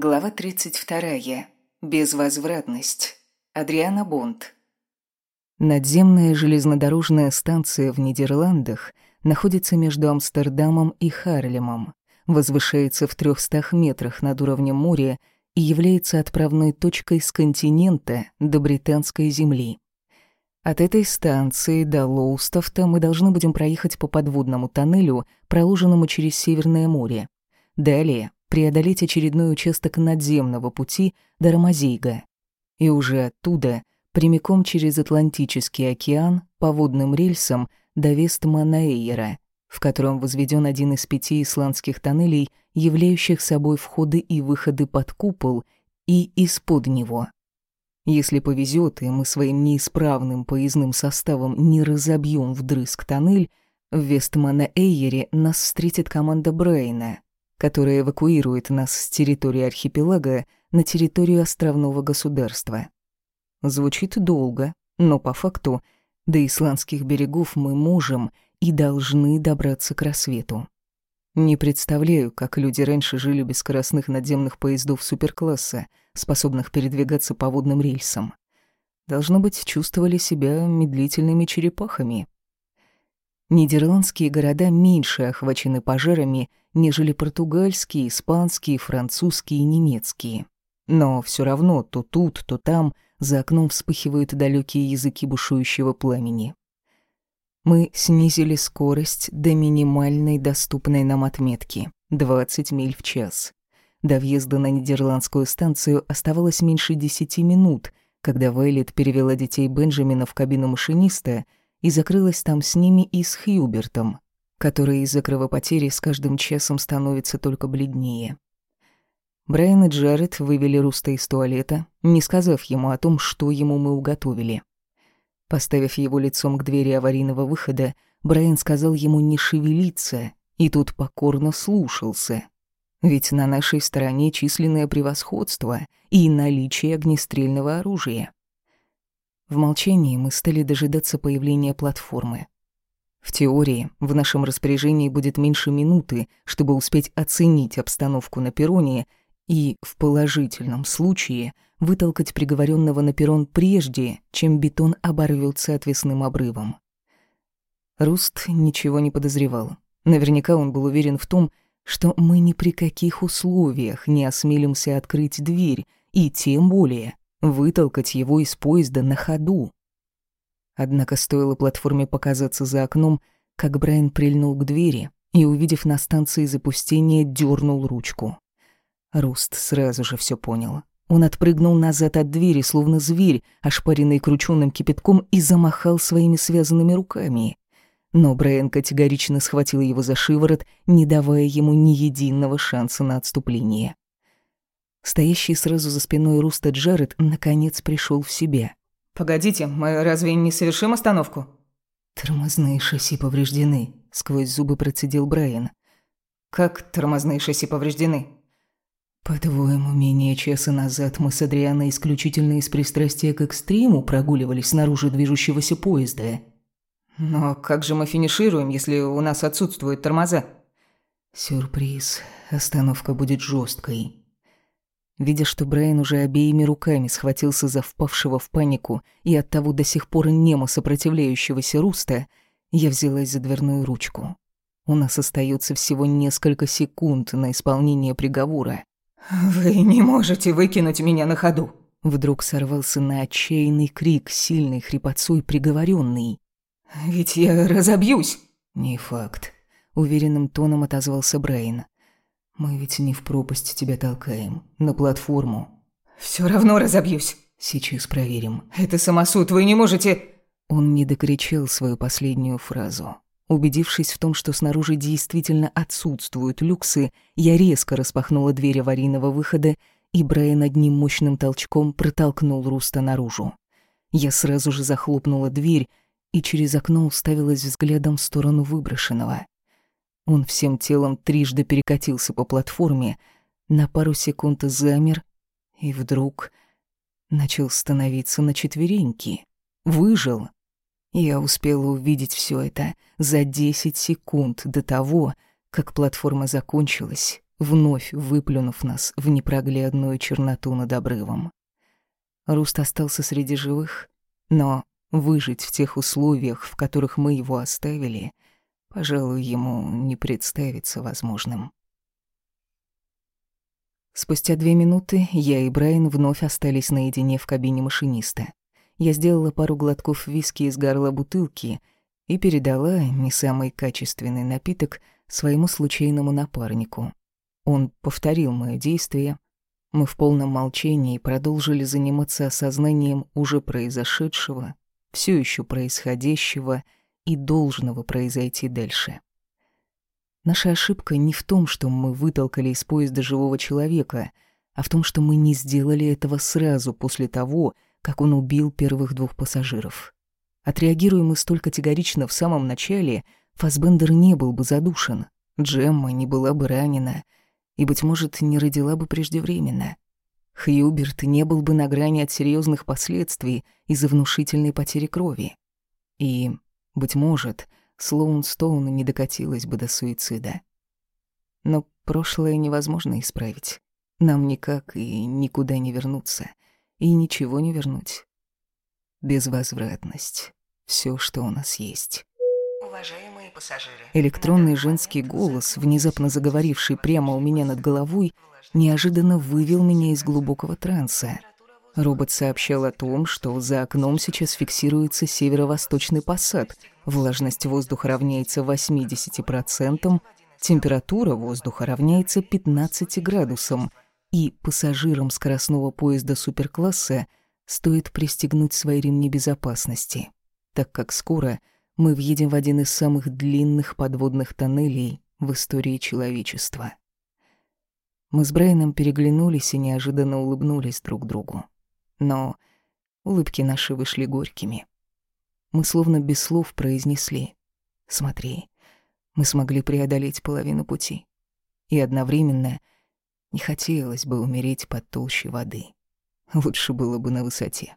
Глава 32. Безвозвратность. Адриана Бонд. Надземная железнодорожная станция в Нидерландах находится между Амстердамом и Харлемом, возвышается в 300 метрах над уровнем моря и является отправной точкой с континента до британской земли. От этой станции до Лоустофта мы должны будем проехать по подводному тоннелю, проложенному через Северное море. Далее преодолеть очередной участок надземного пути до Ромазейга. И уже оттуда, прямиком через Атлантический океан, по водным рельсам до Вестманаэйера, в котором возведен один из пяти исландских тоннелей, являющих собой входы и выходы под купол и из-под него. Если повезет, и мы своим неисправным поездным составом не разобьем вдрызг тоннель, в Вестманаэйере нас встретит команда Брейна — которая эвакуирует нас с территории архипелага на территорию островного государства. Звучит долго, но по факту до исландских берегов мы можем и должны добраться к рассвету. Не представляю, как люди раньше жили без скоростных надземных поездов суперкласса, способных передвигаться по водным рельсам. Должно быть, чувствовали себя медлительными черепахами. Нидерландские города меньше охвачены пожарами, нежели португальские, испанские, французские и немецкие. Но все равно то тут, то там за окном вспыхивают далекие языки бушующего пламени. Мы снизили скорость до минимальной доступной нам отметки — 20 миль в час. До въезда на нидерландскую станцию оставалось меньше 10 минут, когда Вайлет перевела детей Бенджамина в кабину машиниста — и закрылась там с ними и с Хьюбертом, который из-за кровопотери с каждым часом становится только бледнее. Брайан и Джаред вывели Руста из туалета, не сказав ему о том, что ему мы уготовили. Поставив его лицом к двери аварийного выхода, Брайан сказал ему не шевелиться, и тут покорно слушался. Ведь на нашей стороне численное превосходство и наличие огнестрельного оружия. В молчании мы стали дожидаться появления платформы. В теории в нашем распоряжении будет меньше минуты, чтобы успеть оценить обстановку на перроне и, в положительном случае, вытолкать приговоренного на перрон прежде, чем бетон оборвется отвесным обрывом. Руст ничего не подозревал. Наверняка он был уверен в том, что мы ни при каких условиях не осмелимся открыть дверь, и тем более вытолкать его из поезда на ходу. Однако стоило платформе показаться за окном, как Брайан прильнул к двери и, увидев на станции запустения, дернул ручку. Руст сразу же все понял. Он отпрыгнул назад от двери, словно зверь, ошпаренный крученным кипятком, и замахал своими связанными руками. Но Брайан категорично схватил его за шиворот, не давая ему ни единого шанса на отступление. Стоящий сразу за спиной Руста Джаред наконец пришел в себя. «Погодите, мы разве не совершим остановку?» «Тормозные шасси повреждены», — сквозь зубы процедил Брайан. «Как тормозные шасси повреждены?» «По-твоему, менее часа назад мы с Адрианой исключительно из пристрастия к экстриму прогуливались снаружи движущегося поезда?» «Но как же мы финишируем, если у нас отсутствуют тормоза?» «Сюрприз. Остановка будет жесткой. Видя, что Брайан уже обеими руками схватился за впавшего в панику и оттого до сих пор немо сопротивляющегося Руста, я взялась за дверную ручку. У нас остается всего несколько секунд на исполнение приговора. «Вы не можете выкинуть меня на ходу!» Вдруг сорвался на отчаянный крик, сильный хрипотцой приговоренный. «Ведь я разобьюсь!» «Не факт», — уверенным тоном отозвался Брайан. Мы ведь не в пропасть тебя толкаем, на платформу. Все равно разобьюсь. Сейчас проверим. Это самосуд, вы не можете... Он не докричал свою последнюю фразу. Убедившись в том, что снаружи действительно отсутствуют люксы, я резко распахнула дверь аварийного выхода, и Брайан одним мощным толчком протолкнул Руста наружу. Я сразу же захлопнула дверь и через окно уставилась взглядом в сторону выброшенного. Он всем телом трижды перекатился по платформе, на пару секунд замер и вдруг начал становиться на четвереньки. Выжил. Я успела увидеть все это за 10 секунд до того, как платформа закончилась, вновь выплюнув нас в непроглядную черноту над обрывом. Руст остался среди живых, но выжить в тех условиях, в которых мы его оставили, пожалуй, ему не представится возможным. Спустя две минуты я и Брайан вновь остались наедине в кабине машиниста. Я сделала пару глотков виски из горла бутылки и передала не самый качественный напиток своему случайному напарнику. Он повторил моё действие. Мы в полном молчании продолжили заниматься осознанием уже произошедшего, все еще происходящего и должного произойти дальше. Наша ошибка не в том, что мы вытолкали из поезда живого человека, а в том, что мы не сделали этого сразу после того, как он убил первых двух пассажиров. Отреагируем мы столь категорично в самом начале, Фасбендер не был бы задушен, Джемма не была бы ранена и, быть может, не родила бы преждевременно. Хьюберт не был бы на грани от серьезных последствий из-за внушительной потери крови. И, быть может, Слоун Стоун не докатилась бы до суицида. Но прошлое невозможно исправить. Нам никак и никуда не вернуться. И ничего не вернуть. Безвозвратность. Все, что у нас есть. Уважаемые пассажиры. Электронный женский голос, внезапно заговоривший прямо у меня над головой, неожиданно вывел меня из глубокого транса. Робот сообщал о том, что за окном сейчас фиксируется северо-восточный посад, влажность воздуха равняется 80%, температура воздуха равняется 15 градусам, и пассажирам скоростного поезда суперкласса стоит пристегнуть свои ремни безопасности, так как скоро мы въедем в один из самых длинных подводных тоннелей в истории человечества. Мы с Брайаном переглянулись и неожиданно улыбнулись друг другу но улыбки наши вышли горькими. Мы словно без слов произнесли «Смотри, мы смогли преодолеть половину пути». И одновременно не хотелось бы умереть под толщей воды. Лучше было бы на высоте.